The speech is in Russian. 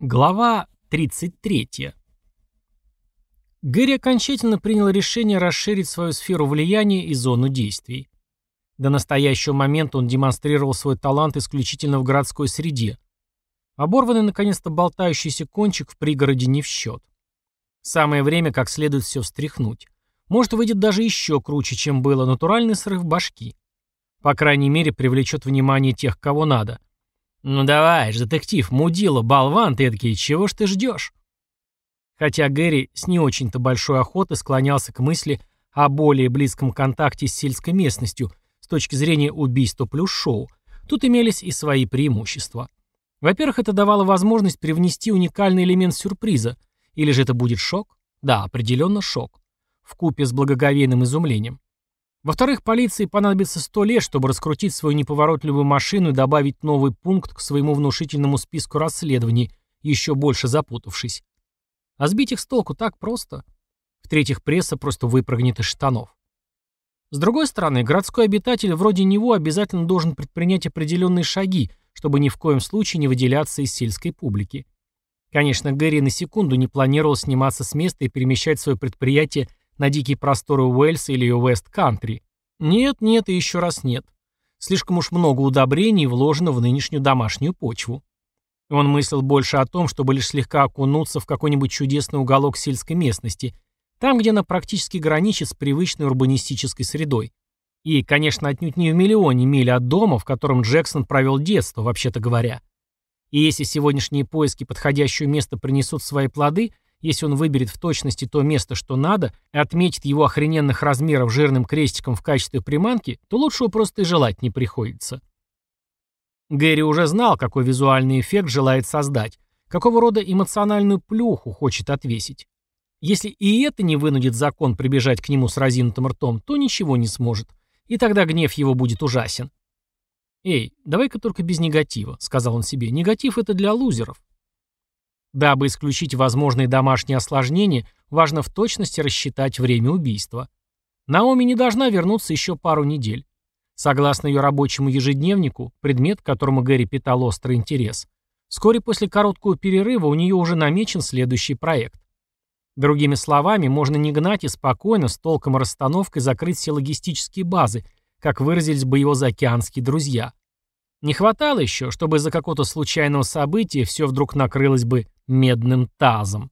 Глава 33. Гэри окончательно принял решение расширить свою сферу влияния и зону действий. До настоящего момента он демонстрировал свой талант исключительно в городской среде. Оборванный, наконец-то, болтающийся кончик в пригороде не в счет. Самое время как следует все встряхнуть. Может, выйдет даже еще круче, чем было натуральный срыв башки. По крайней мере, привлечет внимание тех, кого надо – «Ну давай ж, детектив, мудила, болван ты эдакий, чего ж ты ждешь?» Хотя Гэри с не очень-то большой охотой склонялся к мысли о более близком контакте с сельской местностью с точки зрения убийства плюс шоу, тут имелись и свои преимущества. Во-первых, это давало возможность привнести уникальный элемент сюрприза, или же это будет шок? Да, определенно шок. В купе с благоговейным изумлением. Во-вторых, полиции понадобится сто лет, чтобы раскрутить свою неповоротливую машину и добавить новый пункт к своему внушительному списку расследований, еще больше запутавшись. А сбить их с толку так просто. В-третьих, пресса просто выпрыгнет из штанов. С другой стороны, городской обитатель вроде него обязательно должен предпринять определенные шаги, чтобы ни в коем случае не выделяться из сельской публики. Конечно, Гэри на секунду не планировал сниматься с места и перемещать свое предприятие на дикие просторы Уэльса или Уэст-Кантри. Нет, нет и еще раз нет. Слишком уж много удобрений вложено в нынешнюю домашнюю почву. Он мыслил больше о том, чтобы лишь слегка окунуться в какой-нибудь чудесный уголок сельской местности, там, где она практически граничит с привычной урбанистической средой. И, конечно, отнюдь не в миллионе миль от дома, в котором Джексон провел детство, вообще-то говоря. И если сегодняшние поиски подходящего места принесут свои плоды – если он выберет в точности то место, что надо, и отметит его охрененных размеров жирным крестиком в качестве приманки, то лучшего просто и желать не приходится. Гэри уже знал, какой визуальный эффект желает создать, какого рода эмоциональную плюху хочет отвесить. Если и это не вынудит закон прибежать к нему с разинутым ртом, то ничего не сможет, и тогда гнев его будет ужасен. «Эй, давай-ка только без негатива», — сказал он себе. «Негатив — это для лузеров. Дабы исключить возможные домашние осложнения, важно в точности рассчитать время убийства. Наоми не должна вернуться еще пару недель. Согласно ее рабочему ежедневнику, предмет, к которому Гэри питал острый интерес, вскоре после короткого перерыва у нее уже намечен следующий проект. Другими словами, можно не гнать и спокойно, с толком и расстановкой закрыть все логистические базы, как выразились бы его заокеанские друзья. Не хватало еще, чтобы из-за какого-то случайного события все вдруг накрылось бы медным тазом.